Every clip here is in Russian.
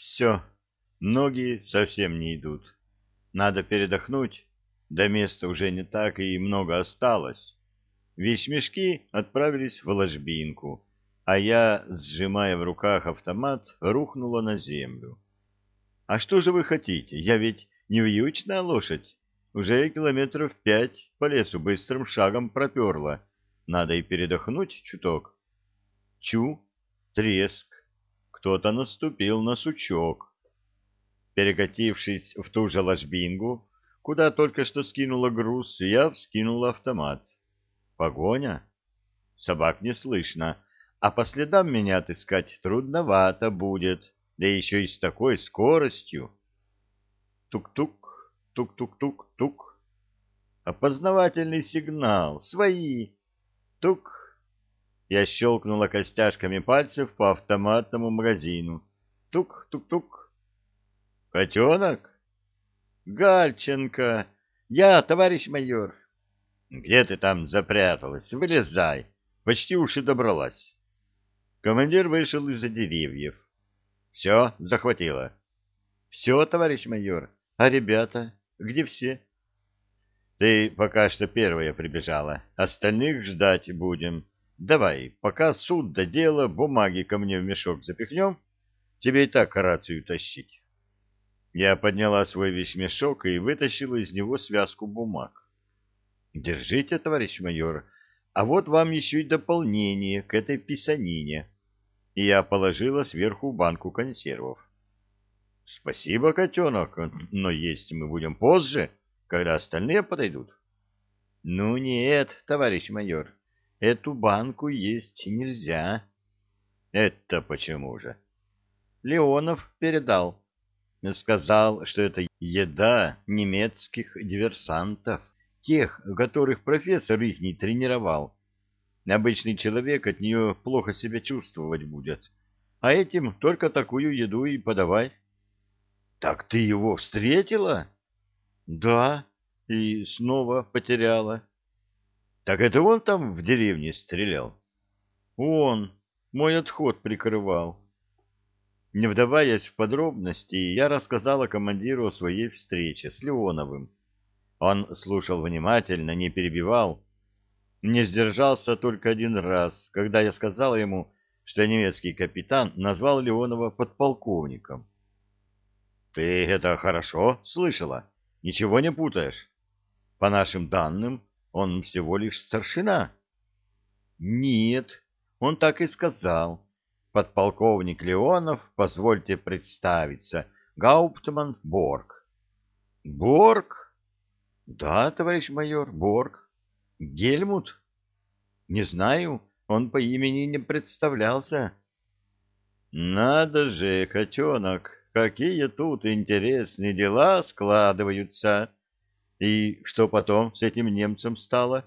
Все, ноги совсем не идут. Надо передохнуть, до места уже не так и много осталось. Вещмешки отправились в ложбинку, а я, сжимая в руках автомат, рухнула на землю. А что же вы хотите? Я ведь не вьючная лошадь. Уже километров пять по лесу быстрым шагом проперла. Надо и передохнуть чуток. Чу, треск. Кто-то наступил на сучок. Перекатившись в ту же ложбингу, куда только что скинула груз, я вскинула автомат. Погоня? Собак не слышно, а по следам меня отыскать трудновато будет, да еще и с такой скоростью. Тук-тук, тук-тук-тук-тук. Опознавательный сигнал. Свои. Тук. Я щелкнула костяшками пальцев по автоматному магазину. Тук-тук-тук. Котенок? Гальченко. Я, товарищ майор. Где ты там запряталась? Вылезай. Почти уж добралась. Командир вышел из-за деревьев. Все, захватила. Все, товарищ майор. А ребята? Где все? Ты пока что первая прибежала. Остальных ждать будем. Давай, пока суд до дела, бумаги ко мне в мешок запихнем. Тебе и так рацию тащить. Я подняла свой вещмешок и вытащила из него связку бумаг. Держите, товарищ майор, а вот вам еще и дополнение к этой писанине. И я положила сверху банку консервов. Спасибо, котенок, но есть мы будем позже, когда остальные подойдут. Ну нет, товарищ майор, эту банку есть нельзя. Это почему же? Леонов передал. Сказал, что это еда немецких диверсантов тех, которых профессор их не тренировал. Обычный человек от нее плохо себя чувствовать будет, а этим только такую еду и подавай. — Так ты его встретила? — Да, и снова потеряла. — Так это он там в деревне стрелял? — Он, мой отход прикрывал. Не вдаваясь в подробности, я рассказала командиру о своей встрече с Леоновым. Он слушал внимательно, не перебивал. Не сдержался только один раз, когда я сказал ему, что немецкий капитан назвал Леонова подполковником. — Ты это хорошо слышала? Ничего не путаешь? По нашим данным, он всего лишь старшина. — Нет, он так и сказал. Подполковник Леонов, позвольте представиться, Гауптман Борг. — Борг? Да, товарищ майор, Борг. Гельмут? Не знаю, он по имени не представлялся. Надо же, котенок, какие тут интересные дела складываются. И что потом с этим немцем стало?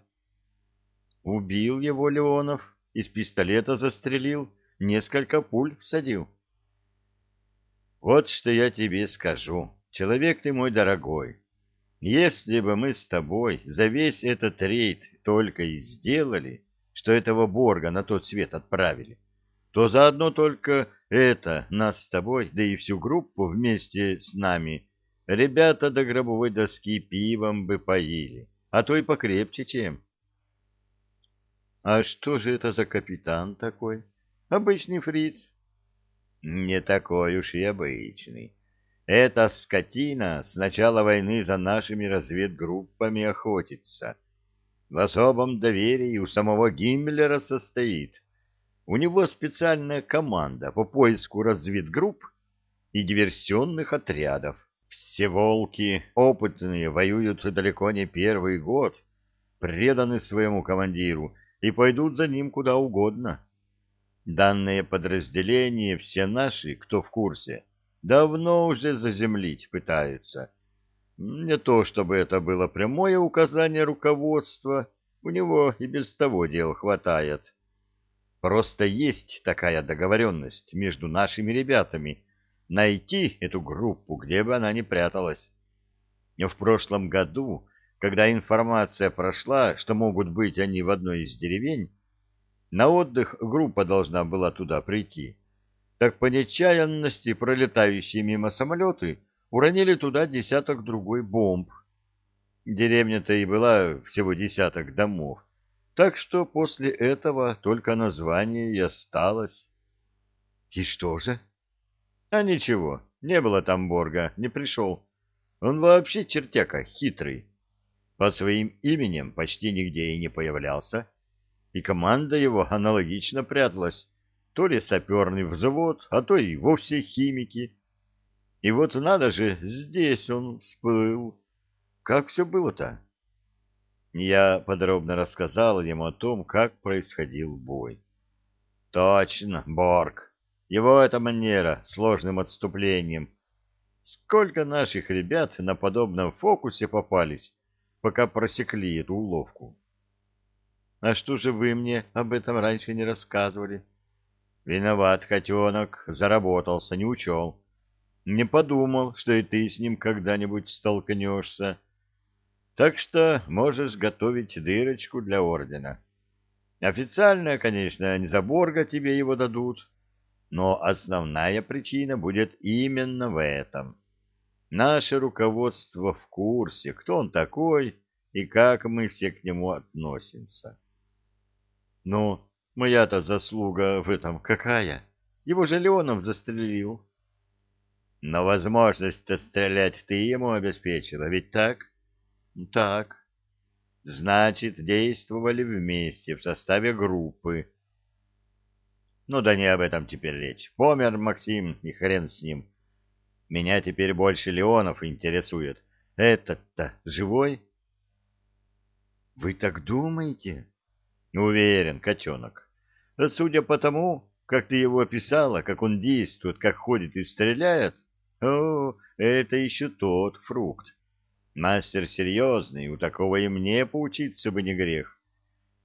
Убил его Леонов, из пистолета застрелил, несколько пуль всадил. Вот что я тебе скажу, человек ты мой дорогой. Если бы мы с тобой за весь этот рейд только и сделали, что этого Борга на тот свет отправили, то заодно только это нас с тобой, да и всю группу вместе с нами, ребята до гробовой доски пивом бы поили, а то и покрепче чем. А что же это за капитан такой? Обычный фриц? Не такой уж и обычный. Эта скотина с начала войны за нашими разведгруппами охотится. В особом доверии у самого Гиммлера состоит. У него специальная команда по поиску разведгрупп и диверсионных отрядов. Все волки опытные воюют далеко не первый год, преданы своему командиру и пойдут за ним куда угодно. Данное подразделение все наши, кто в курсе, давно уже заземлить пытаются. Не то чтобы это было прямое указание руководства, у него и без того дел хватает. Просто есть такая договоренность между нашими ребятами найти эту группу, где бы она ни пряталась. Но в прошлом году, когда информация прошла, что могут быть они в одной из деревень, на отдых группа должна была туда прийти так по нечаянности пролетающие мимо самолеты уронили туда десяток другой бомб. Деревня-то и была всего десяток домов, так что после этого только название и осталось. И что же? А ничего, не было там Борга, не пришел. Он вообще чертяка хитрый. Под своим именем почти нигде и не появлялся, и команда его аналогично пряталась, то ли саперный взвод, а то и вовсе химики. И вот надо же, здесь он всплыл. Как все было-то? Я подробно рассказал ему о том, как происходил бой. Точно, Борг. Его эта манера сложным отступлением. Сколько наших ребят на подобном фокусе попались, пока просекли эту уловку. А что же вы мне об этом раньше не рассказывали? Виноват, котенок, заработался, не учел. Не подумал, что и ты с ним когда-нибудь столкнешься. Так что можешь готовить дырочку для ордена. Официально, конечно, не за Борга тебе его дадут, но основная причина будет именно в этом. Наше руководство в курсе, кто он такой и как мы все к нему относимся. Ну, моя-то заслуга в этом какая? Его же Леонов застрелил. Но возможность-то стрелять ты ему обеспечила, ведь так? Так. Значит, действовали вместе, в составе группы. Ну да не об этом теперь речь. Помер Максим, и хрен с ним. Меня теперь больше Леонов интересует. Этот-то живой? Вы так думаете? Уверен, котенок. Судя по тому, как ты его описала, как он действует, как ходит и стреляет, о, это еще тот фрукт. Мастер серьезный, у такого и мне поучиться бы не грех.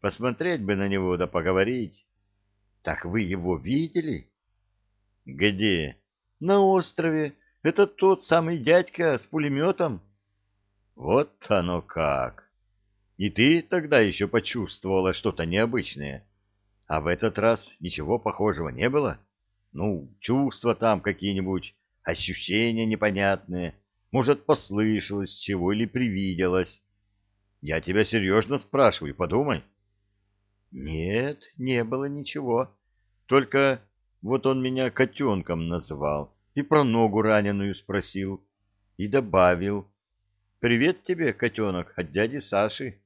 Посмотреть бы на него да поговорить. Так вы его видели? Где? На острове. Это тот самый дядька с пулеметом. Вот оно как. И ты тогда еще почувствовала что-то необычное. А в этот раз ничего похожего не было? Ну, чувства там какие-нибудь, ощущения непонятные. Может, послышалось чего или привиделось. Я тебя серьезно спрашиваю, подумай. Нет, не было ничего. Только вот он меня котенком назвал и про ногу раненую спросил. И добавил. Привет тебе, котенок, от дяди Саши.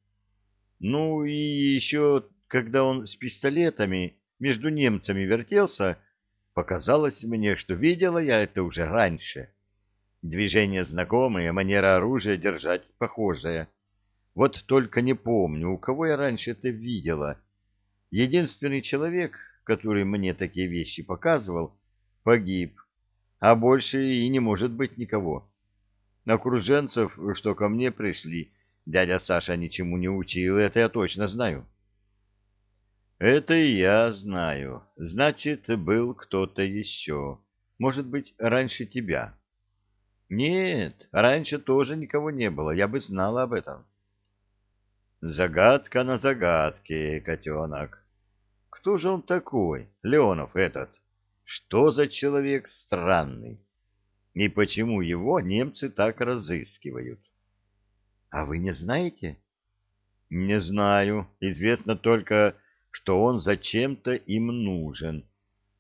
Ну и еще, когда он с пистолетами между немцами вертелся, показалось мне, что видела я это уже раньше. Движения знакомые, манера оружия держать похожая. Вот только не помню, у кого я раньше это видела. Единственный человек, который мне такие вещи показывал, погиб, а больше и не может быть никого. Окруженцев, что ко мне пришли, дядя Саша ничему не учил, это я точно знаю. Это я знаю. Значит, был кто-то еще. Может быть, раньше тебя. Нет, раньше тоже никого не было, я бы знала об этом. Загадка на загадке, котенок. Кто же он такой, Леонов этот? Что за человек странный? И почему его немцы так разыскивают? А вы не знаете? Не знаю. Известно только, что он зачем-то им нужен.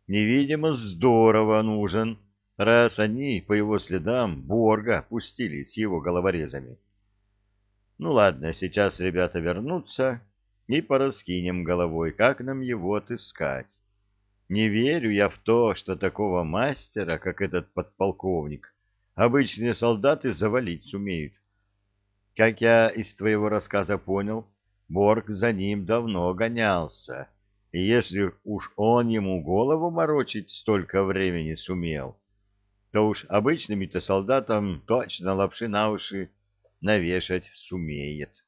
Невидимо здорово нужен раз они по его следам Борга пустили с его головорезами. Ну ладно, сейчас ребята вернутся и пораскинем головой, как нам его отыскать. Не верю я в то, что такого мастера, как этот подполковник, обычные солдаты завалить сумеют. Как я из твоего рассказа понял, Борг за ним давно гонялся, и если уж он ему голову морочить столько времени сумел, то уж обычным-то солдатам точно лапши на уши навешать сумеет.